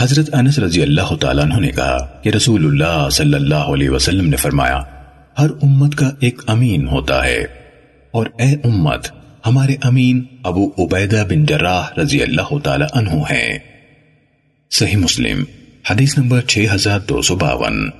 حضرت انس رضی اللہ تعالیٰ عنہ نے کہا کہ رسول اللہ صلی اللہ علیہ وسلم نے فرمایا، ہر امت کا ایک امین ہوتا ہے۔ اور اے امت، ہمارے امین ابو عبیدہ بن جراح رضی اللہ تعالیٰ عنہ ہیں۔ صحیح مسلم، حدیث نمبر 6252